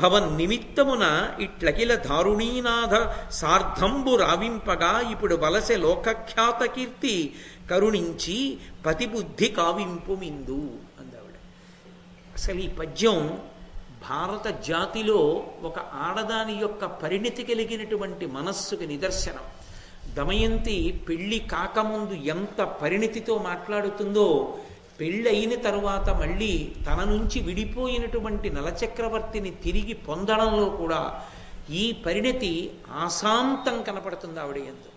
భవన్ నిమిత్తమున ఇట్లకిల దారుణీనాథ సార్ధంబు రావింపగా ఇప్పుడు వలసె లోకఖ్యాత కీర్తి కరుణించి పతిబుద్ధి కావింపు మిందు అందావిడ. అసలు ఈ పద్యం భారత జాతిలో ఒక ఆడదాని యొక్క పరిణితి కలిగినటువంటి మనస్సుకి నిదర్శనం. దమయంతి పెళ్ళి కాకముందు ఎంత పరిణితితో మాట్లాడుతుందో పెళ్ళైన తరువాత మళ్ళీ తన నుంచి విడిపోయినటువంటి నలచక్రవర్తిని తిరిగి పొందడంలో కూడా ఈ పరిణతి ఆశాంతం కనపడుతుంది ఆవిడ ఎందు.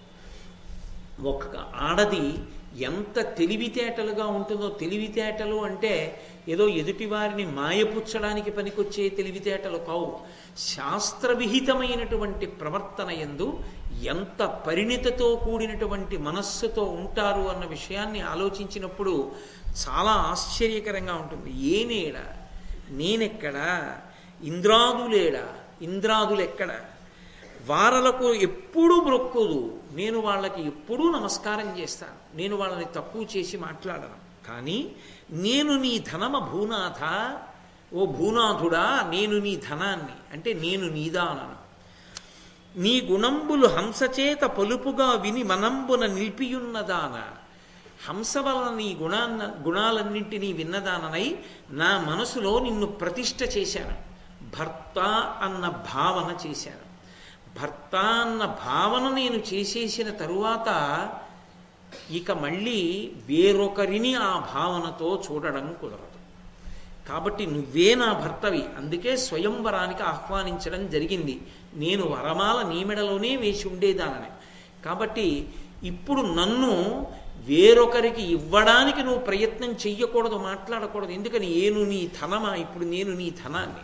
ఒక ఆడది ఎంత తెలివితేటలుగా ఉంటుందో తెలివితేటలు అంటే ఏదో ఎదుటివారిని మాయపుచ్చడానికి పనికొచ్చే తెలివితేటలు కావు. శాస్త్రవిహితమైనటువంటి ప్రవర్తన ఎందు ఎంత పరిణితతో కూడినటువంటి మనస్సుతో ఉంటారు అన్న విషయాన్ని ఆలోచించినప్పుడు చాలా ఆశ్చర్యకరంగా ఉంటుంది. ఏనేడా నేనెక్కడా? ఇంద్రాదులేడా? ఇంద్రాదులెక్కడ? వారలకు ఎప్పుడూ బ్రొక్కదు నేను వాళ్ళకి ఎప్పుడూ నమస్కారం చేస్తాను. నేను వాళ్ళని తక్కువ చేసి మాట్లాడను. కానీ నేను నీ ధనమ భూనాథ. ఓ భూనాథుడా నేను నీ ధనాన్ని. అంటే నేను నీదానను. నీ గుణంబులు హంసచేత పలుపుగా విని మనంబున నిలిపియున్నదానా హంస వలన నీ గుణాన్న గుణాలన్నింటినీ విన్నదాననై నా మనసులో నిన్ను ప్రతిష్ట చేశాను. భర్త అన్న భావన చేశాను. భర్త అన్న భావన నేను చేసేసిన తరువాత ఇక మళ్ళీ వేరొకరిని ఆ భావనతో చూడడం కుదరదు. కాబట్టి నువ్వే నా భర్తవి. అందుకే స్వయంవరానికి ఆహ్వానించడం జరిగింది. నేను వరమాల నీమెడలోనే వేసి ఉండేదానని. కాబట్టి ఇప్పుడు నన్ను వేరొకరికి ఇవ్వడానికి నువ్వు ప్రయత్నం చెయ్యకూడదు మాట్లాడకూడదు. ఎందుకని? నేను నీ ధనమా? ఇప్పుడు నేను నీ ధనాన్ని.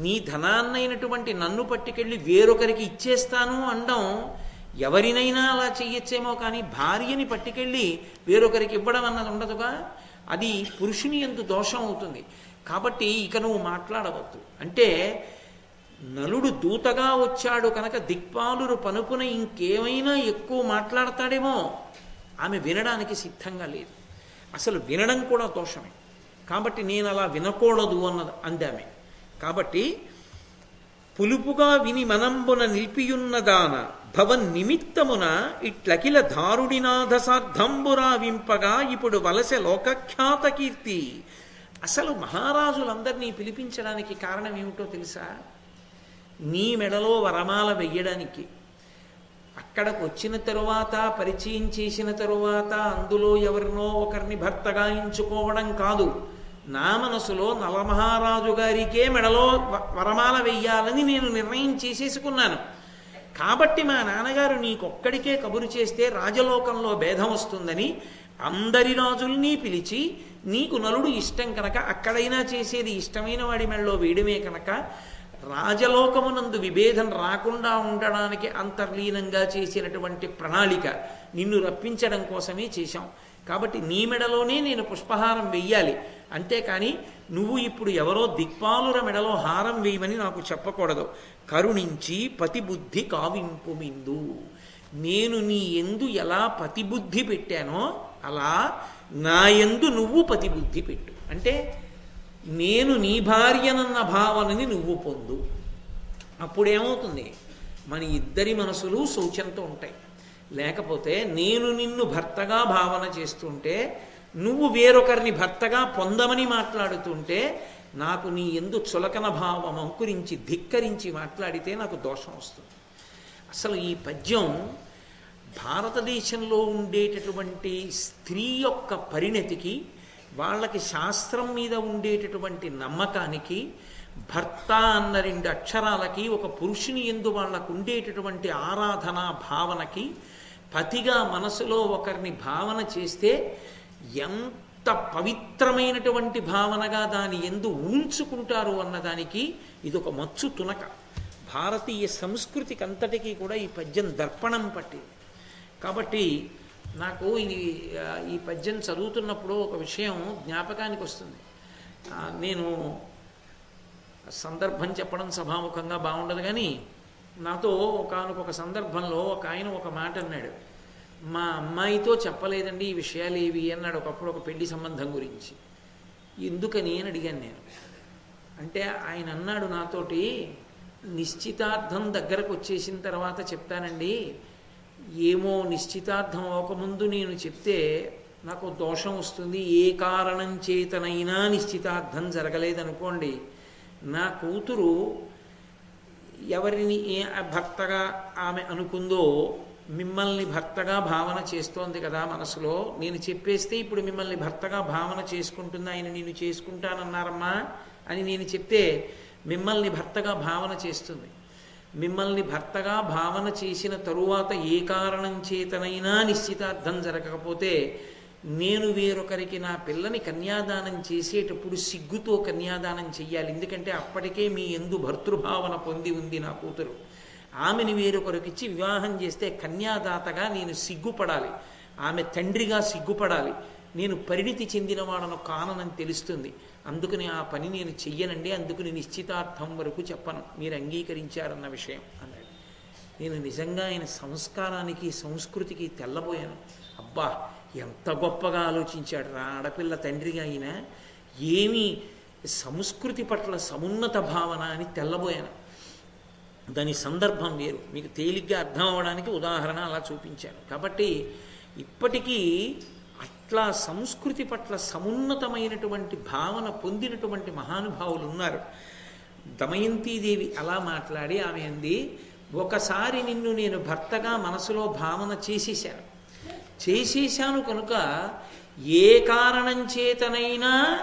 నీ ధనాన్నైనటువంటి నన్ను పట్టుకెళ్ళి వేరొకరికి ఇచ్చేస్తాను అనడం ఎవరినైనా అలా చెయ్యొచ్చేమో కానీ భార్యని పట్టుకెళ్ళి వేరొకరికి ఇవ్వడం అన్నది ఉండదుగా? అది పురుషుని ఎందు దోషం అవుతుంది. కాబట్టి ఇక నువ్వు మాట్లాడవద్దు. అంటే నలుడు దూతగా వచ్చాడు కనుక దిక్పాలురు పనుపున ఇంకేమైనా ఎక్కువ మాట్లాడతాడేమో? ఆమె వినడానికి సిద్ధంగా లేదు. అసలు వినడం కూడా దోషమే. కాబట్టి నేను అలా వినకూడదు అన్నది అందామె. కాబట్టి పులుపుగా విని మనంబున నిలిపియున్నదాన భవన్ నిమిత్తమున ఇట్లకిల దారుడినాథ వింపగా ఇప్పుడు వలసె లోకఖ్యాత కీర్తి. అసలు మహారాజులందరినీ పిలిపించడానికి కారణం ఏమిటో తెలుసా? నీ మెడలో వరమాల వెయ్యడానికి. అక్కడికి వచ్చిన తరువాత పరిచయం చేసిన తరువాత అందులో ఎవరినో ఒకరిని భర్తగా ఎంచుకోవడం కాదు. నా మనసులో నలమహారాజు గారికే మెడలో వరమాల వెయ్యాలని నేను నిర్ణయం చేసేసుకున్నాను. కాబట్టి మా నాన్నగారు నీకొక్కడికే కబురు చేస్తే రాజలోకంలో భేదం వస్తుందని అందరి రాజుల్ని పిలిచి నీకు నలుడు ఇష్టం కనుక అక్కడైనా చేసేది ఇష్టమైన వాడి మెడలో వేయడమే కనుక రాజలోకమునందు విభేదం రాకుండా ఉండడానికి అంతర్లీనంగా చేసినటువంటి ప్రణాళిక నిన్ను రప్పించడం కోసమే చేశాం. కాబట్టి నీ మెడలోనే నేను పుష్పహారం వెయ్యాలి. అంతేకాని నువ్వు ఇప్పుడు ఎవరో దిక్పాలుర మెడలో హారం వేయమని నాకు చెప్పకూడదు. కరుణించి పతిబుద్ధి కావింపు మిందు. నేను నీ ఎందు ఎలా పతిబుద్ధి పెట్టానో అలా నా ఎందు నువ్వు పతిబుద్ధి పెట్టు. అంటే నేను నీ భార్యనన్న భావనని నువ్వు పొందు. అప్పుడేమవుతుంది? మన ఇద్దరి మనసులు శౌచంతో ఉంటాయి. లేకపోతే నేను నిన్ను భర్తగా భావన చేస్తుంటే నువ్వు వేరొకరిని భర్తగా పొందమని మాట్లాడుతుంటే నాకు నీ ఎందు చులకన భావం అంకురించి ధిక్కరించి మాట్లాడితే నాకు దోషం వస్తుంది. అసలు ఈ పద్యం భారతదేశంలో ఉండేటటువంటి స్త్రీ యొక్క పరిణతికి వాళ్ళకి శాస్త్రం మీద ఉండేటటువంటి నమ్మకానికి భర్త అన్న రెండు అక్షరాలకి ఒక పురుషుని ఎందు వాళ్ళకు ఉండేటటువంటి ఆరాధన భావనకి పతిగా మనసులో ఒకరిని భావన చేస్తే ఎంత పవిత్రమైనటువంటి భావనగా దాని ఎందు ఉంచుకుంటారు అన్నదానికి ఇది ఒక మచ్చు తునక. భారతీయ సంస్కృతికి అంతటికీ కూడా ఈ పద్యం దర్పణం పట్టింది. కాబట్టి నాకు ఇది ఈ పద్యం చదువుతున్నప్పుడు ఒక విషయం జ్ఞాపకానికి వస్తుంది. నేను సందర్భం చెప్పడం సభాముఖంగా బాగుండదు కానీ నాతో ఒకనొక సందర్భంలో ఒక ఆయన ఒక మాట అన్నాడు. మా అమ్మాయితో చెప్పలేదండి ఈ విషయాలు ఏవి అన్నాడు ఒకప్పుడు ఒక పెళ్ళి సంబంధం గురించి. ఎందుకని అని అడిగాను నేను. అంటే ఆయన అన్నాడు నాతోటి నిశ్చితార్థం దగ్గరకు వచ్చేసిన తర్వాత చెప్తానండి ఏమో నిశ్చితార్థం అవ్వకముందు నేను చెప్తే నాకు దోషం వస్తుంది. ఏ కారణం చేతనైనా నిశ్చితార్థం జరగలేదనుకోండి. నా కూతురు ఎవరిని ఏ భర్తగా ఆమె అనుకుందో మిమ్మల్ని భర్తగా భావన చేస్తోంది కదా మనసులో. నేను చెప్పేస్తే ఇప్పుడు మిమ్మల్ని భర్తగా భావన చేసుకుంటుంది ఆయన నేను చేసుకుంటానన్నారమ్మా అని నేను చెప్తే మిమ్మల్ని భర్తగా భావన చేస్తుంది. మిమ్మల్ని భర్తగా భావన చేసిన తరువాత ఏ కారణం చేతనైనా నిశ్చితార్థం జరగకపోతే నేను వేరొకరికి నా పిల్లని కన్యాదానం చేసేటప్పుడు సిగ్గుతో కన్యాదానం చెయ్యాలి. ఎందుకంటే అప్పటికే మీ ఎందు భర్తృభావన పొంది ఉంది నా కూతురు. ఆమెని వేరొకరికిచ్చి వివాహం చేస్తే కన్యాదాతగా నేను సిగ్గుపడాలి. ఆమె తండ్రిగా సిగ్గుపడాలి. నేను పరిణితి చెందినవాడను కానని తెలుస్తుంది. అందుకని ఆ పని నేను చెయ్యనండి. అందుకని నిశ్చితార్థం వరకు చెప్పను. మీరు అంగీకరించారన్న విషయం అన్నాడు. నేను నిజంగా ఆయన సంస్కారానికి సంస్కృతికి తెల్లబోయాను. అబ్బా ఎంత గొప్పగా ఆలోచించాడు రా ఆడపిల్ల తండ్రిగా ఆయన. ఏమి సంస్కృతి పట్ల సమున్నత భావన అని తెల్లబోయాను. దాని సందర్భం వేరు. మీకు తేలిగ్గా అర్థం అవ్వడానికి ఉదాహరణ అలా చూపించాను. కాబట్టి ఇప్పటికీ అట్లా సంస్కృతి పట్ల సమున్నతమైనటువంటి భావన పొందినటువంటి మహానుభావులు ఉన్నారు. దమయంతీదేవి అలా మాట్లాడి ఆమె అంది ఒకసారి నిన్ను నేను భర్తగా మనసులో భావన చేసేశాను. చేసేశాను కనుక ఏ కారణం చేతనైనా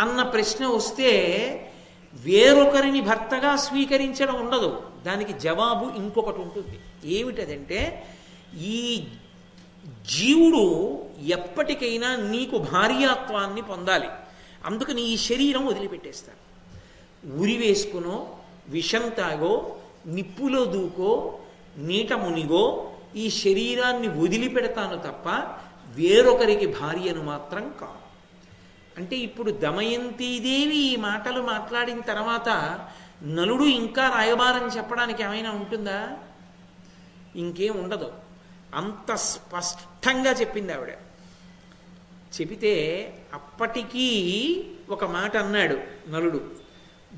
అన్న ప్రశ్న వస్తే వేరొకరిని భర్తగా స్వీకరించడం ఉండదు. దానికి జవాబు ఇంకొకటి ఉంటుంది. ఏమిటదంటే ఈ జీవుడు ఎప్పటికైనా నీకు భార్యాత్వాన్ని పొందాలి. అందుకని ఈ శరీరం వదిలిపెట్టేస్తాను ఉరి వేసుకునో విషం తాగో నిప్పులో దూకో నీట మునిగో ఈ శరీరాన్ని వదిలిపెడతాను తప్ప వేరొకరికి భార్యను మాత్రం కాదు. అంటే ఇప్పుడు దమయంతీదేవి ఈ మాటలు మాట్లాడిన తర్వాత నలుడు ఇంకా రాయబారని చెప్పడానికి ఏమైనా ఉంటుందా? ఇంకేం ఉండదు. అంత స్పష్టంగా చెప్పింది ఆవిడ. చెబితే అప్పటికీ ఒక మాట అన్నాడు నలుడు.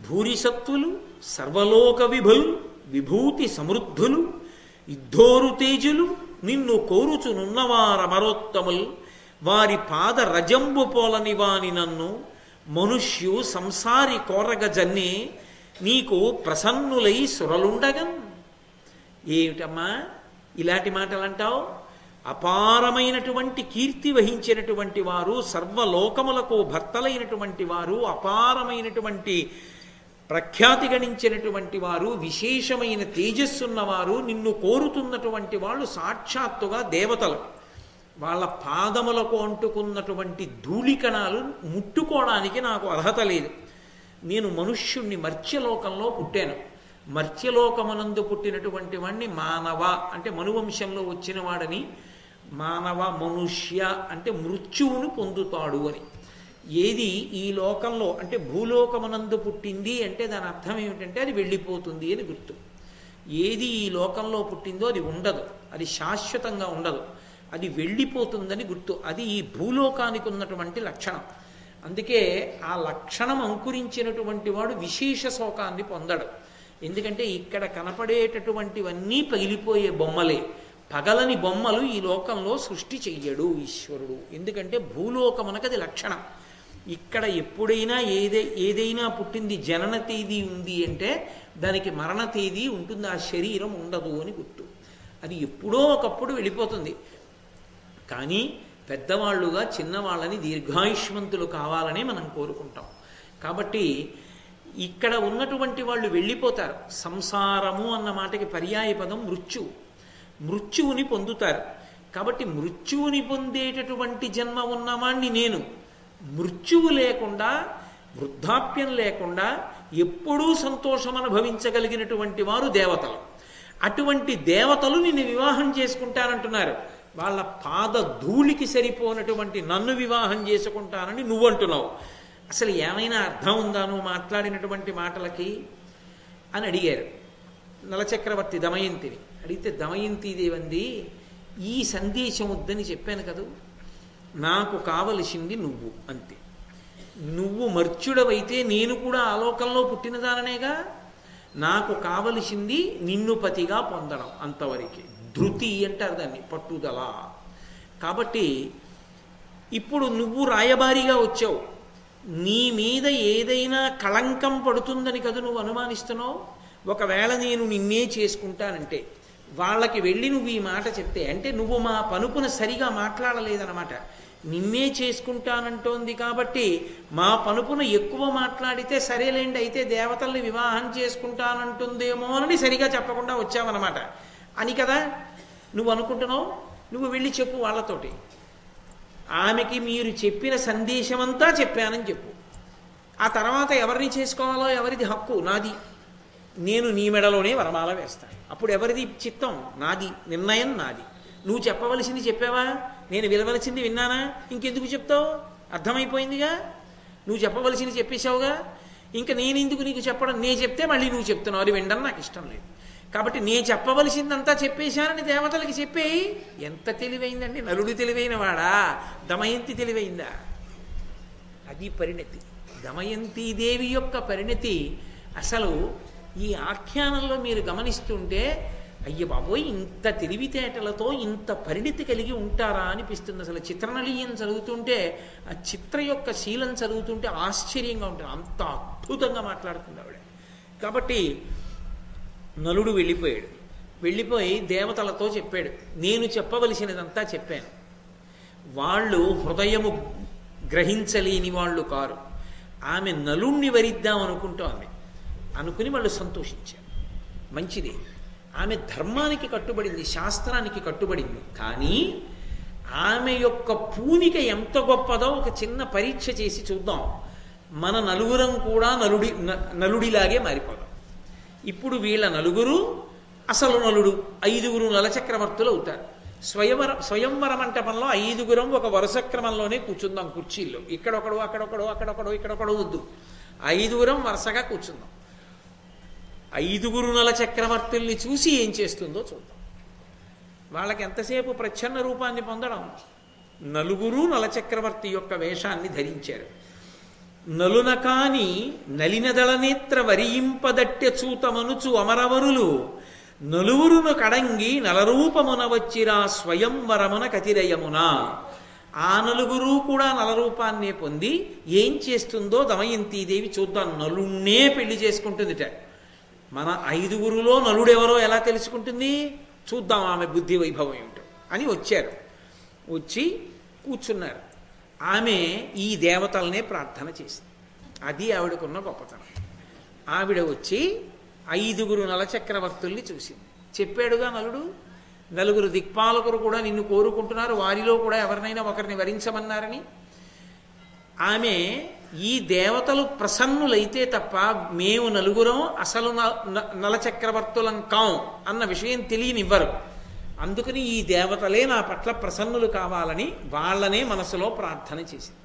భూరిసత్తులు సర్వలోక విభులు విభూతి సమృద్ధులు యుద్ధోరు తేజులు నిన్ను కోరుచునున్నవారమరోత్తముల్ వారి పాద రజంబు పోలని వాని నన్ను మనుష్యు సంసారి కోరగ జన్ని నీకు ప్రసన్నులై సురలుండగం. ఏమిటమ్మా? ఇలాంటి మాటలు అంటావు అపారమైనటువంటి కీర్తి వహించినటువంటి వారు సర్వలోకములకు భర్తలైనటువంటి వారు అపారమైనటువంటి ప్రఖ్యాతి గణించినటువంటి వారు విశేషమైన తేజస్సున్నవారు నిన్ను కోరుతున్నటువంటి వాళ్ళు సాక్షాత్తుగా దేవతలు. వాళ్ళ పాదములకు అంటుకున్నటువంటి ధూళికణాలు ముట్టుకోవడానికి నాకు అర్హత లేదు. నేను మనుష్యుణ్ణి మర్త్యలోకంలో పుట్టాను. మర్త్యలోకమునందు పుట్టినటువంటి వాణ్ణి మానవ అంటే మనువంశంలో వచ్చిన వాడని మానవ మనుష్య అంటే మృత్యువును పొందుతాడు అని. ఏది ఈ లోకంలో అంటే భూలోకమునందు పుట్టింది అంటే దాని అర్థం ఏమిటంటే అది వెళ్ళిపోతుంది అని గుర్తు. ఏది ఈ లోకంలో పుట్టిందో అది ఉండదు. అది శాశ్వతంగా ఉండదు. అది వెళ్ళిపోతుందని గుర్తు. అది ఈ భూలోకానికి ఉన్నటువంటి లక్షణం. అందుకే ఆ లక్షణం అంకురించినటువంటి వాడు విశేష శోకాన్ని పొందడు. ఎందుకంటే ఇక్కడ కనపడేటటువంటివన్నీ పగిలిపోయే బొమ్మలే. పగలని బొమ్మలు ఈ లోకంలో సృష్టి చెయ్యడు ఈశ్వరుడు. ఎందుకంటే భూలోకమునకది లక్షణం. ఇక్కడ ఎప్పుడైనా ఏదే ఏదైనా పుట్టింది జనన తేదీ ఉంది అంటే దానికి మరణ తేదీ ఉంటుంది ఆ శరీరం ఉండదు అని గుర్తు. అది ఎప్పుడో ఒకప్పుడు వెళ్ళిపోతుంది. కానీ పెద్దవాళ్ళుగా చిన్నవాళ్ళని దీర్ఘాయుష్మంతులు కావాలని మనం కోరుకుంటాం. కాబట్టి ఇక్కడ ఉన్నటువంటి వాళ్ళు వెళ్ళిపోతారు. సంసారము అన్న మాటకి పర్యాయ పదం మృత్యువు మృత్యువుని పొందుతారు. కాబట్టి మృత్యువుని పొందేటటువంటి జన్మ ఉన్నవాణ్ణి నేను. మృత్యువు లేకుండా వృద్ధాప్యం లేకుండా ఎప్పుడూ సంతోషం అనుభవించగలిగినటువంటి వారు దేవతలు. అటువంటి దేవతలు నిన్ను వివాహం చేసుకుంటానంటున్నారు వాళ్ళ పాద ధూళికి సరిపోనటువంటి నన్ను వివాహం చేసుకుంటానని నువ్వు అంటున్నావు అసలు ఏమైనా అర్థం ఉందా నువ్వు మాట్లాడినటువంటి మాటలకి? అని అడిగారు. నలచక్రవర్తి దమయంతిని. అడిగితే దమయంతి దేవంది ఈ సందేశం వద్దని చెప్పాను కదూ? నాకు కావలసింది నువ్వు అంతే. నువ్వు మర్చుడవైతే నేను కూడా ఆలోకంలో పుట్టినదాననేగా? నాకు కావలసింది నిన్ను పతిగా పొందడం అంతవరకే. ధృతి అంటారు దాన్ని పట్టుదల. కాబట్టి ఇప్పుడు నువ్వు రాయబారిగా వచ్చావు. నీ మీద ఏదైనా కళంకం పడుతుందని కదా నువ్వు అనుమానిస్తున్నావు? ఒకవేళ నేను నిన్నే చేసుకుంటానంటే వాళ్ళకి వెళ్ళి నువ్వు ఈ మాట చెప్తే అంటే నువ్వు మా పనుపున సరిగా మాట్లాడలేదన్నమాట. నిన్నే చేసుకుంటానంటోంది కాబట్టి మా పనుపున ఎక్కువ మాట్లాడితే సరేలేండి అయితే దేవతల్ని వివాహం చేసుకుంటానంటుందేమో అని సరిగా చెప్పకుండా వచ్చావన్నమాట. అని కదా నువ్వు అనుకుంటున్నావు? నువ్వు వెళ్ళి చెప్పు వాళ్ళతోటి. ఆమెకి మీరు చెప్పిన సందేశమంతా చెప్పానని చెప్పు. ఆ తర్వాత ఎవరిని చేసుకోవాలో ఎవరిది హక్కు? నాది. నేను నీ మెడలోనే వరమాల వేస్తాను. అప్పుడు ఎవరిది చిత్తం? నాది. నిర్ణయం నాది. నువ్వు చెప్పవలసింది చెప్పావా? నేను వినవలసింది విన్నానా? ఇంకెందుకు చెప్తావు? అర్థమైపోయిందిగా? నువ్వు చెప్పవలసింది చెప్పేశావుగా? ఇంకా నేను ఎందుకు నీకు చెప్పడం? నేను చెప్తే మళ్ళీ నువ్వు చెప్తున్నావు. అది వినడం నాకు ఇష్టం లేదు. కాబట్టి నేను చెప్పవలసిందంతా చెప్పేశానని దేవతలకి చెప్పేయి ఎంత తెలివైందండి నలుడు తెలివైన వాడా దమయంతి తెలివైందా? అది పరిణతి. దమయంతీదేవి యొక్క పరిణతి. అసలు ఈ ఆఖ్యానంలో మీరు గమనిస్తుంటే అయ్య బాబోయ్ ఇంత తెలివితేటలతో ఇంత పరిణితి కలిగి ఉంటారా అనిపిస్తుంది. అసలు చిత్రనళీయం చదువుతుంటే ఆ చిత్ర యొక్క శీలం చదువుతుంటే ఆశ్చర్యంగా ఉంటుంది అంత అద్భుతంగా మాట్లాడుతుంది ఆవిడ. కాబట్టి నలుడు వెళ్ళిపోయాడు. వెళ్ళిపోయి దేవతలతో చెప్పాడు. నేను చెప్పవలసినదంతా చెప్పాను. వాళ్ళు హృదయము గ్రహించలేని వాళ్ళు కారు. ఆమె నలుణ్ణి వరిద్దాం అనుకుంటోంది అనుకుని వాళ్ళు సంతోషించారు. మంచిది. ఆమె ధర్మానికి కట్టుబడింది శాస్త్రానికి కట్టుబడింది. కానీ ఆమె యొక్క పూనిక ఎంత గొప్పదో ఒక చిన్న పరీక్ష చేసి చూద్దాం. మన నలుగురం కూడా నలుడి నలుడిలాగే మారిపోదాం ఇప్పుడు వీళ్ళ నలుగురు అసలు నలుడు ఐదుగురు నలచక్రవర్తులు అవుతారు. స్వయంవర స్వయంవర మంటపంలో ఐదుగురం ఒక వరుస క్రమంలోనే కూర్చుందాం కుర్చీల్లో. ఇక్కడొకడు అక్కడొకడు అక్కడొకడు ఇక్కడొకడు వద్దు. ఐదుగురం వరుసగా కూర్చుందాం. ఐదుగురు నల చక్రవర్తుల్ని చూసి ఏం చేస్తుందో చూద్దాం. వాళ్ళకి ఎంతసేపు ప్రచ్ఛన్న రూపాన్ని పొందడం? నలుగురు నలచక్రవర్తి యొక్క వేషాన్ని ధరించారు. నలున కాని నలినదళనేత్ర వరియింపదట్టె చూతమనుచు అమరవరులు నలువురును కడంగి నలరూపమున వచ్చిరా స్వయంవరమున కతిరయమున. ఆ నలుగురు కూడా నలరూపాన్నే పొంది ఏం చేస్తుందో దమయంతీదేవి చూద్దాం. నలుణ్ణే పెళ్ళి చేసుకుంటుందిట. మన ఐదుగురులో నలుడెవరో ఎలా తెలుసుకుంటుంది? చూద్దాం ఆమె బుద్ధి వైభవం ఏమిటో అని వచ్చారు. వచ్చి కూర్చున్నారు. ఆమె ఈ దేవతలనే ప్రార్థన చేసింది. అది ఆవిడకున్న గొప్పతనం. ఆవిడ వచ్చి ఐదుగురు నలచక్రవర్తుల్ని చూసింది. చెప్పాడుగా నలుడు నలుగురు దిక్పాలకులు కూడా నిన్ను కోరుకుంటున్నారు వారిలో కూడా ఎవరినైనా ఒకరిని వరించమన్నారని. ఆమె ఈ దేవతలు ప్రసన్నులైతే తప్ప మేము నలుగురం అసలు న- నలచక్రవర్తులం కాం అన్న విషయం తెలియనివ్వరు. అందుకని ఈ దేవతలే నా పట్ల ప్రసన్నులు కావాలని వాళ్ళనే మనసులో ప్రార్థన చేసింది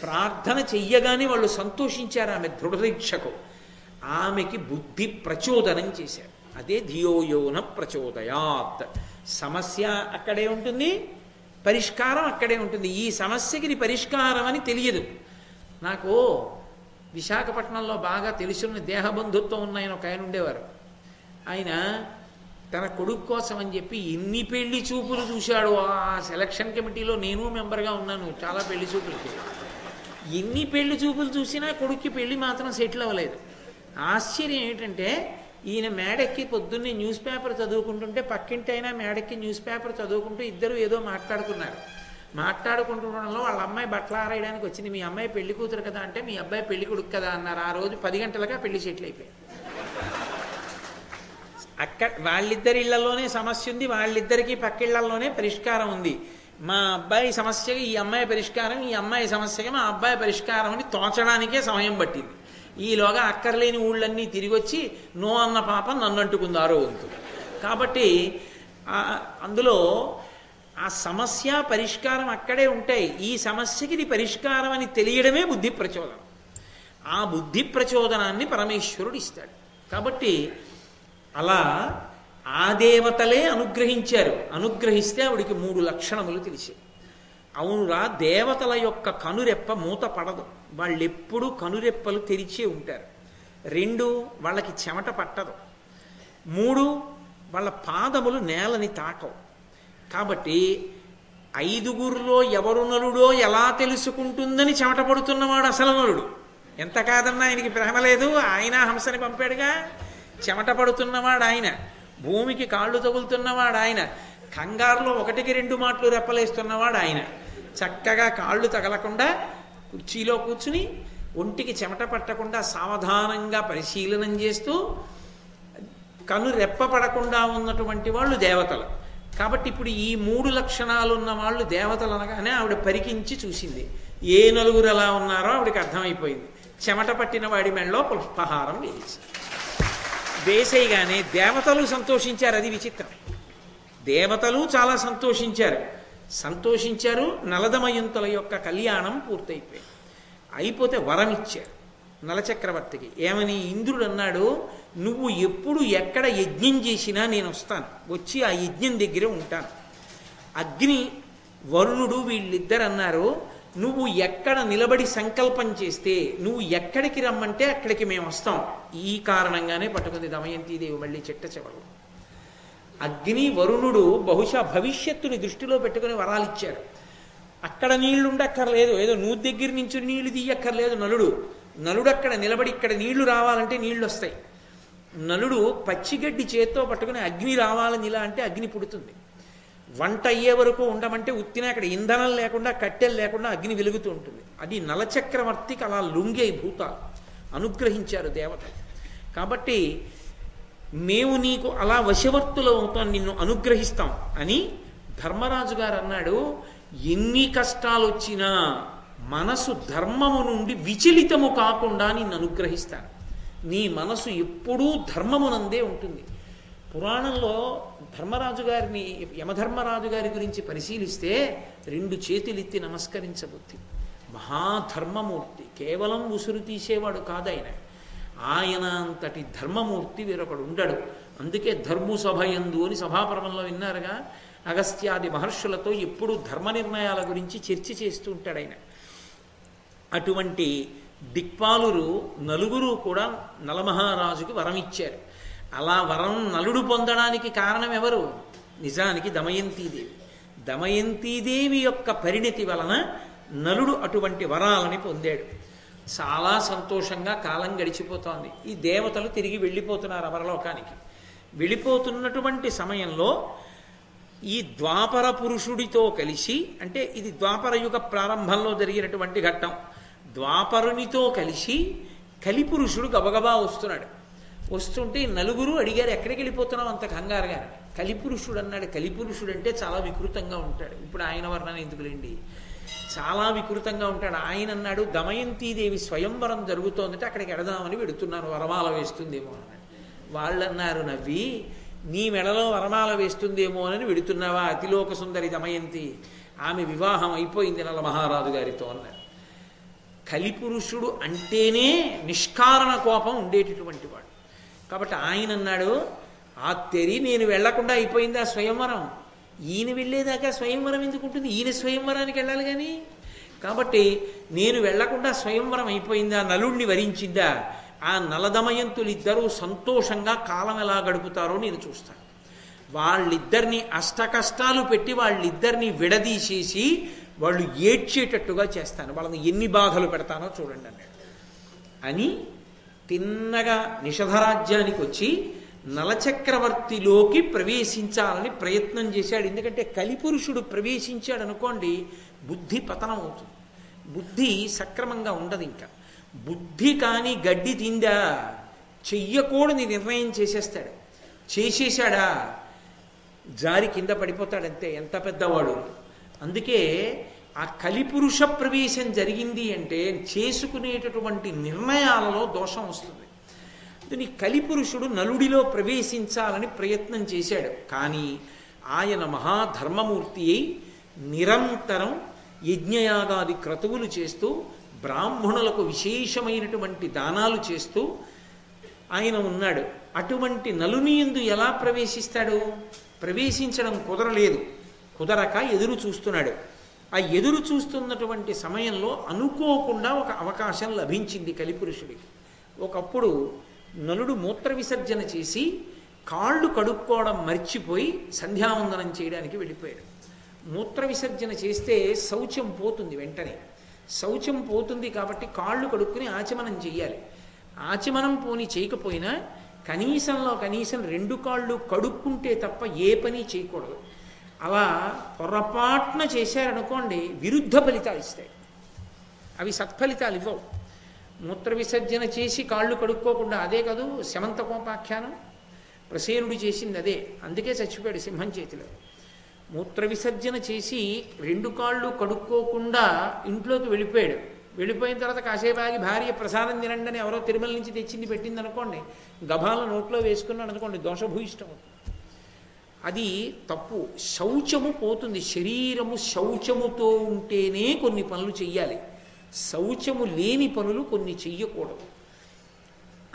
ప్రార్థన చెయ్యగానే వాళ్ళు సంతోషించారు ఆమె దృఢదీక్షకు. ఆమెకి బుద్ధి ప్రచోదనం చేశారు. అదే ధియోయోన ప్రచోదయాత్. సమస్య అక్కడే ఉంటుంది పరిష్కారం అక్కడే ఉంటుంది. ఈ సమస్యకి పరిష్కారం అని తెలియదు. నాకు విశాఖపట్నంలో బాగా తెలుసున్న దేహబంధుత్వం ఉన్న ఆయన ఒక ఆయన ఉండేవారు. ఆయన తన కొడుకు కోసం అని చెప్పి ఎన్ని పెళ్ళి చూపులు చూశాడు ఆ సెలక్షన్ కమిటీలో నేను మెంబర్గా ఉన్నాను. చాలా పెళ్ళి చూపులకి. ఎన్ని పెళ్ళి చూపులు చూసినా కొడుక్కి పెళ్ళి మాత్రం సెటిల్ అవ్వలేదు. ఆశ్చర్యం ఏంటంటే ఈయన మేడెక్కి పొద్దున్నే న్యూస్ పేపర్ చదువుకుంటుంటే పక్కింటి అయినా మేడెక్కి న్యూస్ పేపర్ చదువుకుంటూ ఇద్దరు ఏదో మాట్లాడుకున్నారు. మాట్లాడుకుంటుండడంలో వాళ్ళ అమ్మాయి బట్టలు ఆరేయడానికి వచ్చింది. మీ అమ్మాయి పెళ్ళి కూతురు కదా అంటే మీ అబ్బాయి పెళ్ళి కొడుకు కదా అన్నారు. ఆ రోజు పది గంటలుగా పెళ్ళి సెటిల్ అయిపోయింది. అక్కడ వాళ్ళిద్దరి ఇళ్ళలోనే సమస్య ఉంది వాళ్ళిద్దరికి పక్కిళ్ళలోనే పరిష్కారం ఉంది. మా అబ్బాయి సమస్యకి ఈ అమ్మాయి పరిష్కారం ఈ అమ్మాయి సమస్యకి మా అబ్బాయి పరిష్కారం అని తోచడానికే సమయం పట్టింది. ఈలోగా అక్కర్లేని ఊళ్ళన్నీ తిరిగి వచ్చి నో అన్న పాప నన్ను అంటుకుంది ఆరో వంతు. కాబట్టి అందులో ఆ సమస్య పరిష్కారం అక్కడే ఉంటాయి. ఈ సమస్యకి ఇది పరిష్కారం అని తెలియడమే బుద్ధి ప్రచోదనం. ఆ బుద్ధి ప్రచోదనాన్ని పరమేశ్వరుడు ఇస్తాడు. కాబట్టి అలా ఆ దేవతలే అనుగ్రహించారు. అనుగ్రహిస్తే ఆవిడికి మూడు లక్షణములు తెలిసాయి అవునురా దేవతల యొక్క కనురెప్ప మూత పడదు. వాళ్ళెప్పుడూ కనురెప్పలు తెరిచే ఉంటారు. రెండు వాళ్ళకి చెమట పట్టదు. మూడు వాళ్ళ పాదములు నేలని తాకవు. కాబట్టి ఐదుగురిలో ఎవరు నలుడో ఎలా తెలుసుకుంటుందని చెమట పడుతున్నవాడు అసలు నలుడు. ఎంత కాదన్నా ఆయనకి ప్రేమ లేదు. ఆయన హంసని పంపాడుగా. చెమట పడుతున్నవాడు ఆయన భూమికి కాళ్ళు తగులుతున్నవాడు ఆయన కంగారులో ఒకటికి రెండు మాటలు రెప్పలేస్తున్నవాడు ఆయన. చక్కగా కాళ్ళు తగలకుండా కుర్చీలో కూర్చుని ఒంటికి చెమట పట్టకుండా సావధానంగా పరిశీలనం చేస్తూ కను రెప్పపడకుండా ఉన్నటువంటి వాళ్ళు దేవతలు. కాబట్టి ఇప్పుడు ఈ మూడు లక్షణాలు ఉన్న వాళ్ళు దేవతలు అనగానే ఆవిడ పరికించి చూసింది. ఏ నలుగురు ఎలా ఉన్నారో ఆవిడకి అర్థమైపోయింది. చెమట పట్టిన వాడి మెళ్ళలో పుష్పహారం వేసి వేసేయగానే దేవతలు సంతోషించారు అది విచిత్రం. దేవతలు చాలా సంతోషించారు. సంతోషించారు నలదమయంతుల యొక్క కళ్యాణం పూర్తయిపోయింది. అయిపోతే వరం ఇచ్చారు నలచక్రవర్తికి. ఏమని? ఇంద్రుడు అన్నాడు నువ్వు ఎప్పుడు ఎక్కడ యజ్ఞం చేసినా నేను వస్తాను. వచ్చి ఆ యజ్ఞం దగ్గరే ఉంటాను. అగ్ని వరుణుడు వీళ్ళిద్దరు అన్నారు నువ్వు ఎక్కడ నిలబడి సంకల్పం చేస్తే నువ్వు ఎక్కడికి రమ్మంటే అక్కడికి మేము వస్తాం. ఈ కారణంగానే పట్టుకుంది దమయంతీదేవి మళ్ళీ చిట్ట చివరు అగ్ని వరుణుడు బహుశా భవిష్యత్తుని దృష్టిలో పెట్టుకుని వరాలు ఇచ్చారు అక్కడ నీళ్ళుండక్కర్లేదు. ఏదో నువ్వు దగ్గర నుంచి నీళ్ళు తీయక్కర్లేదు నలుడు. నలుడు అక్కడ నిలబడి ఇక్కడ నీళ్ళు రావాలంటే నీళ్ళు వస్తాయి నలుడు పచ్చిగడ్డి చేత్తో పట్టుకుని అగ్ని రావాలని ఇలా అంటే అగ్ని పుడుతుంది. వంట అయ్యే వరకు ఉండమంటే ఉత్తిన అక్కడ ఇంధనం లేకుండా కట్టెలు లేకుండా అగ్ని వెలుగుతూ ఉంటుంది. అది నలచక్రవర్తికి అలా లొంగే భూతాలు. అనుగ్రహించారు దేవత కాబట్టి మేము నీకు అలా వశవర్తులు అవుతాం నిన్ను అనుగ్రహిస్తాం అని ధర్మరాజు గారు అన్నాడు ఎన్ని కష్టాలు వచ్చినా మనసు ధర్మము నుండి విచలితము కాకుండా నిన్ను అనుగ్రహిస్తాను. నీ మనసు ఎప్పుడూ ధర్మమునందే ఉంటుంది. పురాణంలో ధర్మరాజు గారిని యమధర్మరాజు గారి గురించి పరిశీలిస్తే రెండు చేతులెత్తి నమస్కరించబుద్ధి. మహాధర్మమూర్తి కేవలం ఉసురు తీసేవాడు కాదైన. ఆయన అంతటి ధర్మమూర్తి వేరొకడు ఉండడు. అందుకే ధర్ము సభయందు అని సభాపర్వంలో విన్నారుగా అగస్త్యాది మహర్షులతో ఎప్పుడు ధర్మ నిర్ణయాల గురించి చర్చ చేస్తూ ఉంటాడు ఆయన. అటువంటి దిక్పాలురు నలుగురు కూడా నలమహారాజుకి వరం ఇచ్చారు అలా వరం నలుడు పొందడానికి కారణం ఎవరు? నిజానికి దమయంతీదేవి. దమయంతీదేవి యొక్క పరిణతి వలన నలుడు అటువంటి వరాలని పొందాడు. చాలా సంతోషంగా కాలం గడిచిపోతోంది. ఈ దేవతలు తిరిగి వెళ్ళిపోతున్నారు అమరలోకానికి. వెళ్ళిపోతున్నటువంటి సమయంలో ఈ ద్వాపర పురుషుడితో కలిసి అంటే ఇది ద్వాపర యుగ ప్రారంభంలో జరిగినటువంటి ఘట్టం. ద్వాపరునితో కలిసి కలిపురుషుడు గబగబా వస్తున్నాడు. వస్తుంటే నలుగురు అడిగారు ఎక్కడికి వెళ్ళిపోతున్నావు అంత కంగారుగా? కలిపురుషుడు అన్నాడు కలిపురుషుడు అంటే చాలా వికృతంగా ఉంటాడు. ఇప్పుడు ఆయన వర్ణన ఎందుకులేండి? చాలా వికృతంగా ఉంటాడు. ఆయన అన్నాడు దమయంతీదేవి స్వయంవరం జరుగుతోందంటే అక్కడికి ఎడదామని వెడుతున్నాను. వరమాల వేస్తుందేమో అన్నాడు. వాళ్ళన్నారు నవ్వి నీ మెడలో వరమాల వేస్తుందేమో అని వెడుతున్నావా? అతిలోక సుందరి దమయంతి. ఆమె వివాహం అయిపోయింది నల్ల మహారాజు గారితో అన్నారు. కలిపురుషుడు అంటేనే నిష్కారణ కోపం ఉండేటటువంటి వాడు. కాబట్టి ఆయన అన్నాడు ఆ తెరి నేను వెళ్ళకుండా అయిపోయింది ఆ స్వయంవరం. ఈయన వెళ్ళేదాకా స్వయంవరం ఎందుకు ఉంటుంది? ఈయన స్వయంవరానికి వెళ్ళాలి కానీ. కాబట్టి నేను వెళ్ళకుండా స్వయంవరం అయిపోయిందా? నలుణ్ణి వరించిందా ఆ నలదమయంతులిద్దరూ సంతోషంగా కాలం ఎలా గడుపుతారో నేను చూస్తాను. వాళ్ళిద్దరిని అష్ట కష్టాలు పెట్టి వాళ్ళిద్దరిని విడదీసేసి వాళ్ళు ఏడ్చేటట్టుగా చేస్తాను. వాళ్ళని ఎన్ని బాధలు పెడతానో చూడండి అన్నాడు. అని తిన్నగా నిషధరాజ్యానికి వచ్చి నలచక్రవర్తిలోకి ప్రవేశించాలని ప్రయత్నం చేశాడు. ఎందుకంటే కలిపురుషుడు ప్రవేశించాడు అనుకోండి బుద్ధి పతనం అవుతుంది బుద్ధి సక్రమంగా ఉండదు ఇంకా. బుద్ధి కానీ గడ్డి తిందా చెయ్యకూడని నిర్ణయం చేసేస్తాడు. చేసేసాడా జారి కింద పడిపోతాడంతే. ఎంత పెద్దవాడు? అందుకే ఆ కలిపురుష ప్రవేశం జరిగింది అంటే చేసుకునేటటువంటి నిర్ణయాలలో దోషం వస్తుంది. నీ కలిపురుషుడు నలుడిలో ప్రవేశించాలని ప్రయత్నం చేశాడు. కానీ ఆయన మహాధర్మమూర్తి అయి నిరంతరం యజ్ఞయాగాది క్రతువులు చేస్తూ బ్రాహ్మణులకు విశేషమైనటువంటి దానాలు చేస్తూ ఆయన ఉన్నాడు. అటువంటి నలుని ఎందు ఎలా ప్రవేశిస్తాడు? ప్రవేశించడం కుదరలేదు. కుదరక ఎదురు చూస్తున్నాడు. ఆ ఎదురు చూస్తున్నటువంటి సమయంలో అనుకోకుండా ఒక అవకాశం లభించింది కలిపురుషుడికి. ఒకప్పుడు నలుడు మూత్ర విసర్జన చేసి కాళ్ళు కడుక్కోవడం మర్చిపోయి సంధ్యావందనం చేయడానికి వెళ్ళిపోయాడు. మూత్ర విసర్జన చేస్తే శౌచం పోతుంది వెంటనే. శౌచం పోతుంది కాబట్టి కాళ్ళు కడుక్కుని ఆచమనం చెయ్యాలి. ఆచమనం పోని చేయకపోయినా కనీసంలో కనీసం రెండు కాళ్ళు కడుక్కుంటే తప్ప ఏ పని చేయకూడదు. అలా పొరపాటున చేశారనుకోండి విరుద్ధ ఫలితాలు ఇస్తాయి. అవి సత్ఫలితాలు ఇవ్వవు. మూత్ర విసర్జన చేసి కాళ్ళు కడుక్కోకుండా అదే కదూ శమంతకోపాఖ్యానం? ప్రసేనుడు చేసింది అదే అందుకే చచ్చిపోయాడు సింహం చేతిలో. మూత్ర విసర్జన చేసి రెండు కాళ్ళు కడుక్కోకుండా ఇంట్లోకి వెళ్ళిపోయాడు. వెళ్ళిపోయిన తర్వాత కాసేపు ఆగి భార్య ప్రసాదం తినండి అని ఎవరో తిరుమల నుంచి తెచ్చింది పెట్టింది అనుకోండి గభాల నోట్లో వేసుకున్నాడు అనుకోండి దోషభూయిష్టం. అది తప్పు. శౌచము పోతుంది. శరీరము శౌచముతో ఉంటేనే కొన్ని పనులు చెయ్యాలి. శౌచము లేని పనులు కొన్ని చెయ్యకూడదు.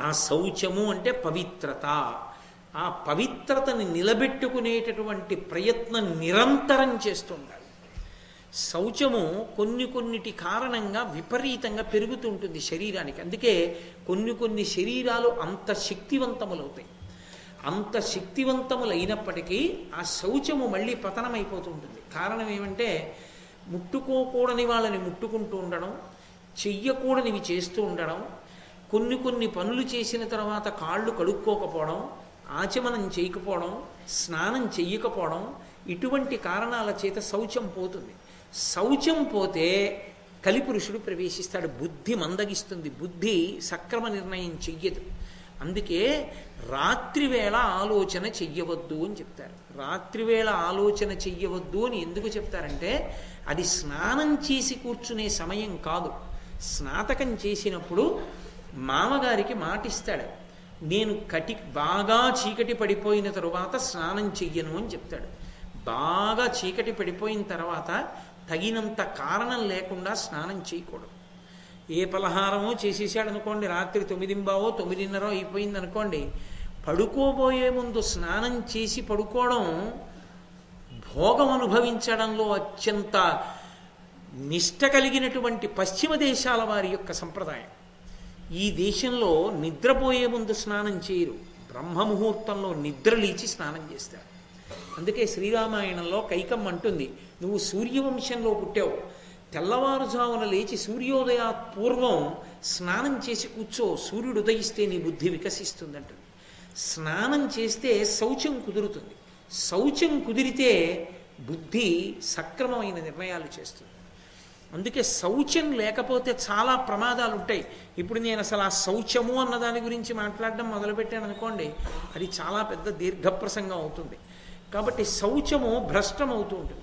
ఆ శౌచము అంటే పవిత్రత. ఆ పవిత్రతని నిలబెట్టుకునేటటువంటి ప్రయత్నం నిరంతరం చేస్తుండాలి. శౌచము కొన్ని కొన్నిటి కారణంగా విపరీతంగా పెరుగుతుంటుంది శరీరానికి. అందుకే కొన్ని కొన్ని శరీరాలు అంత శక్తివంతములవుతాయి. అంత శక్తివంతములైనప్పటికీ ఆ శౌచము మళ్ళీ పతనమైపోతుంటుంది. కారణం ఏమంటే ముట్టుకోకూడని వాళ్ళని ముట్టుకుంటూ ఉండడం చెయ్యకూడనివి చేస్తూ ఉండడం కొన్ని కొన్ని పనులు చేసిన తర్వాత కాళ్ళు కడుక్కోకపోవడం ఆచమనం చేయకపోవడం స్నానం చెయ్యకపోవడం ఇటువంటి కారణాల చేత శౌచం పోతుంది. శౌచం పోతే కలిపురుషుడు ప్రవేశిస్తాడు. బుద్ధి మందగిస్తుంది. బుద్ధి సక్రమ నిర్ణయం చెయ్యదు. అందుకే రాత్రివేళ ఆలోచన చెయ్యవద్దు అని చెప్తారు. రాత్రివేళ ఆలోచన చెయ్యవద్దు అని ఎందుకు చెప్తారంటే అది స్నానం చేసి కూర్చునే సమయం కాదు. స్నాతకం చేసినప్పుడు మామగారికి మాటిస్తాడు. నేను కటి బాగా చీకటి పడిపోయిన తరువాత స్నానం చెయ్యను అని చెప్తాడు. బాగా చీకటి పడిపోయిన తర్వాత తగినంత కారణం లేకుండా స్నానం చేయకూడదు. ఏ పలహారమో చేసేసాడు అనుకోండి రాత్రి తొమ్మిదింబావో తొమ్మిదిన్నరో అయిపోయింది అనుకోండి పడుకోబోయే ముందు స్నానం చేసి పడుకోవడం భోగం అనుభవించడంలో అత్యంత నిష్ట కలిగినటువంటి పశ్చిమ దేశాల వారి యొక్క సంప్రదాయం. ఈ దేశంలో నిద్రపోయే ముందు స్నానం చేయరు. బ్రహ్మముహూర్తంలో నిద్రలీచి స్నానం చేస్తారు. అందుకే శ్రీరామాయణంలో కైకమ్మ అంటుంది నువ్వు సూర్యవంశంలో పుట్టావు. తెల్లవారుజామున లేచి సూర్యోదయ పూర్వం స్నానం చేసి కూర్చో సూర్యుడు ఉదయిస్తే నీ బుద్ధి వికసిస్తుందంటుంది. స్నానం చేస్తే శౌచం కుదురుతుంది. శౌచం కుదిరితే బుద్ధి సక్రమమైన నిర్ణయాలు చేస్తుంది. అందుకే శౌచం లేకపోతే చాలా ప్రమాదాలు ఉంటాయి ఇప్పుడు నేను అసలు ఆ శౌచము అన్న దాని గురించి మాట్లాడడం మొదలుపెట్టాను అనుకోండి అది చాలా పెద్ద దీర్ఘప్రసంగం అవుతుంది. కాబట్టి శౌచము భ్రష్టం అవుతూ ఉంటుంది.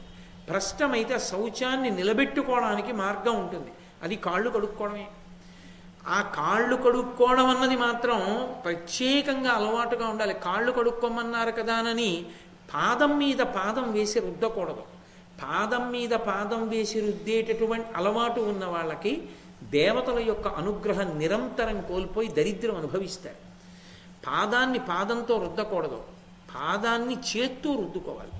భ్రష్టమైతే శౌచాన్ని నిలబెట్టుకోవడానికి మార్గం ఉంటుంది. అది కాళ్ళు కడుక్కోవడమే. ఆ కాళ్ళు కడుక్కోవడం అన్నది మాత్రం ప్రత్యేకంగా అలవాటుగా ఉండాలి. కాళ్ళు కడుక్కోమన్నారు కదానని పాదం మీద పాదం వేసి రుద్దకూడదు. పాదం మీద పాదం వేసి రుద్దేటటువంటి అలవాటు ఉన్న వాళ్ళకి దేవతల యొక్క అనుగ్రహం నిరంతరం కోల్పోయి దరిద్రం అనుభవిస్తారు. పాదాన్ని పాదంతో రుద్దకూడదు. పాదాన్ని చేత్తో రుద్దుకోవాలి.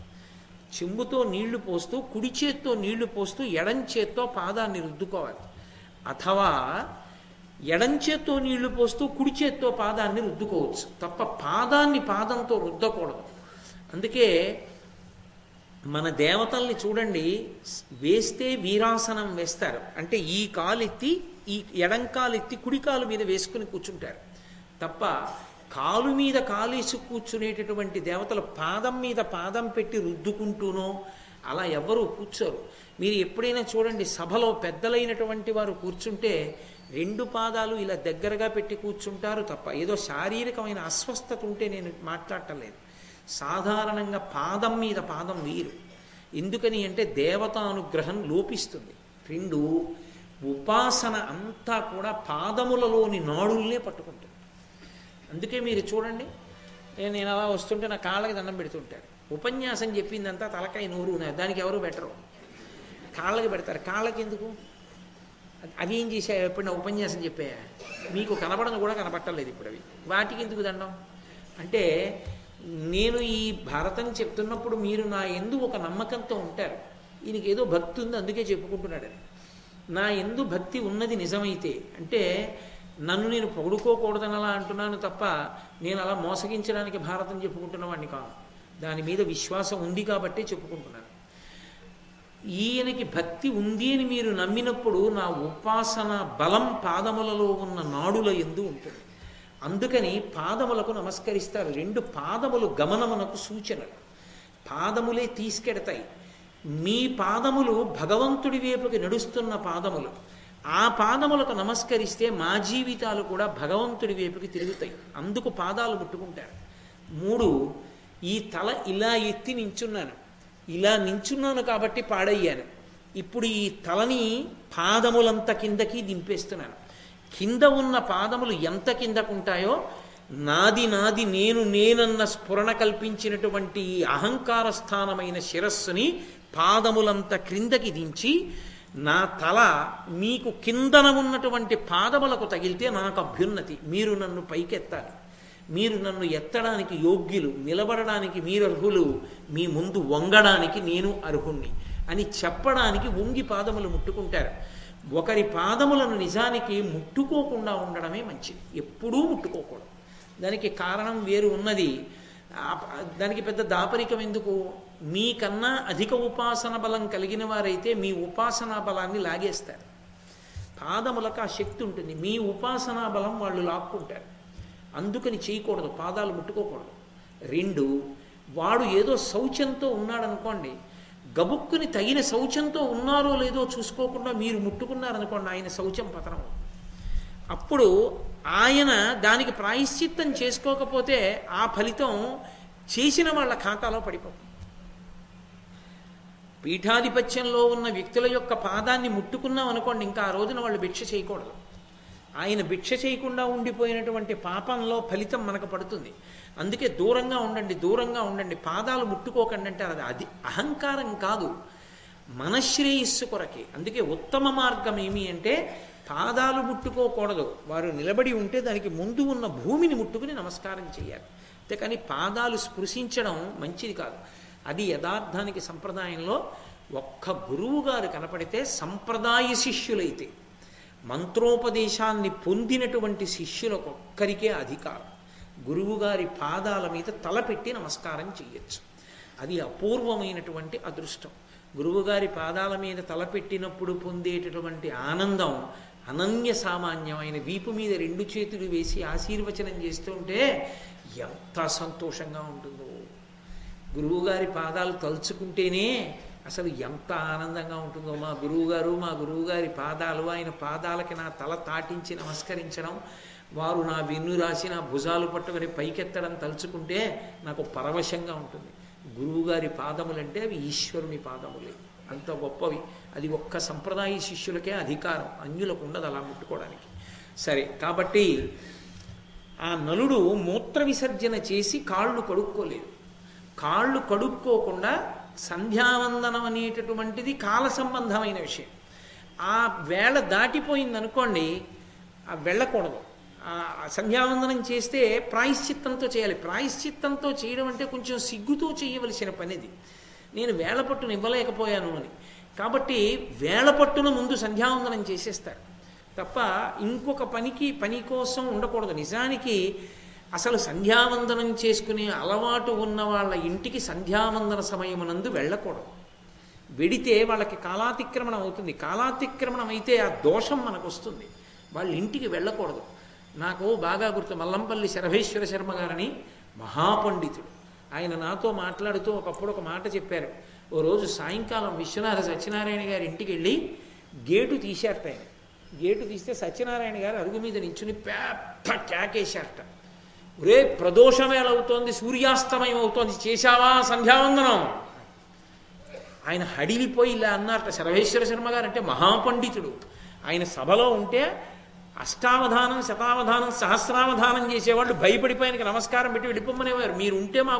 చెంబుతో నీళ్ళు పోస్తూ కుడి చేత్తో నీళ్ళు పోస్తూ ఎడం చేత్తో పాదాన్ని రుద్దుకోవాలి. అథవా ఎడం చేత్తో నీళ్ళు పోస్తూ కుడి చేత్తో పాదాన్ని రుద్దుకోవచ్చు. తప్ప పాదాన్ని పాదంతో రుద్దకూడదు. అందుకే మన దేవతల్ని చూడండి వేస్తే వీరాసనం వేస్తారు. అంటే ఈ కాలు ఎత్తి ఈ ఎడం కాలు ఎత్తి కుడి కాలు మీద వేసుకుని కూర్చుంటారు. తప్ప కాలు మీద కాలేసి కూర్చునేటటువంటి దేవతలు పాదం మీద పాదం పెట్టి రుద్దుకుంటూనో అలా ఎవరు కూర్చోరు. మీరు ఎప్పుడైనా చూడండి సభలో పెద్దలైనటువంటి వారు కూర్చుంటే రెండు పాదాలు ఇలా దగ్గరగా పెట్టి కూర్చుంటారు తప్ప ఏదో శారీరకమైన అస్వస్థత ఉంటే నేను మాట్లాడటం లేదు సాధారణంగా పాదం మీద పాదం వీరు. ఎందుకని అంటే దేవతానుగ్రహం లోపిస్తుంది. రెండు ఉపాసన అంతా కూడా పాదములలోని నాడుల్నే పట్టుకుంటుంది. అందుకే మీరు చూడండి. నేను అలా వస్తుంటే నా కాళ్ళకి దండం పెడుతుంటాడు. ఉపన్యాసం చెప్పిందంతా తలకాయ నూరు దానికి ఎవరు పెట్టరు. కాళ్ళకి పెడతారు. కాళ్ళకి ఎందుకు? అవి ఏం చేసా ఎప్పుడైనా ఉపన్యాసం చెప్పాయా మీకు కనబడను కూడా కనపట్టలేదు ఇప్పుడు అవి. వాటికి ఎందుకు దండం? అంటే నేను ఈ భారతం చెప్తున్నప్పుడు మీరు నా ఎందు ఒక నమ్మకంతో ఉంటారు. ఈయనకి ఏదో భక్తి ఉంది అందుకే చెప్పుకుంటున్నాడని నా ఎందు భక్తి ఉన్నది నిజమైతే అంటే నన్ను నేను పొగుడుకోకూడదని అలా అంటున్నాను తప్ప నేను అలా మోసగించడానికి భారతం చెప్పుకుంటున్న వాడిని కాను దాని మీద విశ్వాసం ఉంది కాబట్టే చెప్పుకుంటున్నాను. ఈయనకి భక్తి ఉంది అని మీరు నమ్మినప్పుడు నా ఉపాసన బలం పాదములలో ఉన్న నాడుల ఎందు ఉంటుంది. అందుకని పాదములకు నమస్కరిస్తారు. రెండు పాదములు గమనమునకు సూచనలు. పాదములే తీసుకెడతాయి. మీ పాదములు భగవంతుడి వైపుకి నడుస్తున్న పాదములు. ఆ పాదములకు నమస్కరిస్తే మా జీవితాలు కూడా భగవంతుడి వైపుకి తిరుగుతాయి. అందుకు పాదాలు ముట్టుకుంటారు. మూడు ఈ తల ఇలా ఎత్తి నించున్నాను. ఇలా నించున్నాను కాబట్టి పాడయ్యాను. ఇప్పుడు ఈ తలని పాదములంత కిందకి దింపేస్తున్నాను. కింద ఉన్న పాదములు ఎంత కిందకుంటాయో నాది నాది నేను నేనన్న స్ఫురణ కల్పించినటువంటి ఈ అహంకార స్థానమైన శిరస్సుని పాదములంత క్రిందకి దించి నా తల మీకు కిందన ఉన్నటువంటి పాదములకు తగిలితే నాకు అభ్యున్నతి. మీరు నన్ను పైకెత్తాలి. మీరు నన్ను ఎత్తడానికి యోగ్యులు నిలబడడానికి మీరు అర్హులు మీ ముందు వంగడానికి నేను అర్హుణ్ణి అని చెప్పడానికి వంగి పాదములు ముట్టుకుంటారు. ఒకరి పాదములను నిజానికి ముట్టుకోకుండా ఉండడమే మంచిది. ఎప్పుడూ ముట్టుకోకూడదు. దానికి కారణం వేరు ఉన్నది. దానికి పెద్ద దాపరికం ఎందుకు? మీకన్నా అధిక ఉపాసన బలం కలిగిన వారైతే మీ ఉపాసనా బలాన్ని లాగేస్తారు. పాదములకు ఆ శక్తి ఉంటుంది. మీ ఉపాసనా బలం వాళ్ళు లాక్కుంటారు. అందుకని చేయకూడదు. పాదాలు ముట్టుకోకూడదు. రెండు వాడు ఏదో శౌచంతో ఉన్నాడనుకోండి గబుక్కుని తగిన శౌచంతో ఉన్నారో లేదో చూసుకోకుండా మీరు ముట్టుకున్నారనుకోండి ఆయన శౌచం పతనం అప్పుడు ఆయన దానికి ప్రాయశ్చిత్తం చేసుకోకపోతే ఆ ఫలితం చేసిన వాళ్ళ ఖాతాలో పడిపోతుంది. పీఠాధిపత్యంలో ఉన్న వ్యక్తుల యొక్క పాదాన్ని ముట్టుకున్నాం అనుకోండి ఇంకా ఆ రోజున వాళ్ళు భిక్ష చేయకూడదు. ఆయన భిక్ష చేయకుండా ఉండిపోయినటువంటి పాపంలో ఫలితం మనకు పడుతుంది. అందుకే దూరంగా ఉండండి దూరంగా ఉండండి. పాదాలు ముట్టుకోకండి అంటే అది అది అహంకారం కాదు. మనశ్రేయస్సు కొరకే. అందుకే ఉత్తమ మార్గం ఏమి అంటే పాదాలు ముట్టుకోకూడదు. వారు నిలబడి ఉంటే దానికి ముందు ఉన్న భూమిని ముట్టుకుని నమస్కారం చేయాలి. అంతేకాని పాదాలు స్పృశించడం మంచిది కాదు. అది యథార్థానికి సంప్రదాయంలో ఒక్క గురువు గారు కనపడితే సంప్రదాయ శిష్యులైతే. మంత్రోపదేశాన్ని పొందినటువంటి శిష్యులకు ఒక్కరికే అధికారం. గురువుగారి పాదాల మీద తలపెట్టి నమస్కారం చేయొచ్చు అది అపూర్వమైనటువంటి అదృష్టం. గురువుగారి పాదాల మీద తలపెట్టినప్పుడు పొందేటటువంటి ఆనందం అనన్య సామాన్యమైన వీపు మీద రెండు చేతులు వేసి ఆశీర్వచనం చేస్తుంటే ఎంత సంతోషంగా ఉంటుందో. గురువుగారి పాదాలు తలుచుకుంటేనే అసలు ఎంత ఆనందంగా ఉంటుందో. మా గురువుగారు మా గురువుగారి పాదాలు ఆయన పాదాలకి నా తల తాటించి నమస్కరించడం వారు నా వెన్ను రాసి నా భుజాలు పట్టుకొని పైకెత్తడం తలుచుకుంటే నాకు పరవశంగా ఉంటుంది. గురువుగారి పాదములంటే అవి ఈశ్వరుని పాదములే. అంత గొప్పవి. అది ఒక్క సంప్రదాయ శిష్యులకే అధికారం. అన్యులకు ఉండదు అలా ముట్టుకోవడానికి. సరే కాబట్టి ఆ నలుడు మూత్ర విసర్జన చేసి కాళ్ళు కడుక్కోలేదు. కాళ్ళు కడుక్కోకుండా సంధ్యావందనం అనేటటువంటిది కాల సంబంధమైన విషయం. ఆ వేళ దాటిపోయింది అనుకోండి ఆ వెళ్ళకూడదు. సంధ్యావందనం చేస్తే ప్రాయశ్చిత్తంతో చేయాలి. ప్రాయశ్చిత్తంతో చేయడం అంటే కొంచెం సిగ్గుతో చేయవలసిన పనిది. నేను వేళ పట్టును ఇవ్వలేకపోయాను అని. కాబట్టి వేళ పట్టును ముందు సంధ్యావందనం చేసేస్తారు. తప్ప ఇంకొక పనికి పని కోసం ఉండకూడదు. నిజానికి అసలు సంధ్యావందనం చేసుకునే అలవాటు ఉన్న వాళ్ళ ఇంటికి సంధ్యావందన సమయమునందు వెళ్ళకూడదు. వెడితే వాళ్ళకి కాలాతిక్రమణం అవుతుంది. కాలాతిక్రమణం అయితే ఆ దోషం మనకు వస్తుంది వాళ్ళ ఇంటికి వెళ్ళకూడదు. నాకు బాగా గుర్తు మల్లంపల్లి శరభేశ్వర శర్మ గారని మహాపండితుడు. ఆయన నాతో మాట్లాడుతూ ఒకప్పుడు ఒక మాట చెప్పారు. ఓ రోజు సాయంకాలం విశ్వనాథ సత్యనారాయణ గారి ఇంటికి వెళ్ళి గేటు తీశారట ఆయన. గేటు తీస్తే సత్యనారాయణ గారు అరుగు మీద నించుని పెద్ద కేకేశారట ఒరే ప్రదోషమేళ అవుతోంది సూర్యాస్తమయం అవుతోంది చేశావా సంధ్యావందనం? ఆయన హడిలిపోయి ఇలా అన్నారట సర్వేశ్వర శర్మ గారు అంటే మహాపండితుడు. ఆయన సభలో ఉంటే అష్టావధానం శతావధానం సహస్రావధానం చేసేవాళ్ళు భయపడిపోయానికి నమస్కారం పెట్టి వెళ్ళిపోమనేవారు మీరు ఉంటే మాకు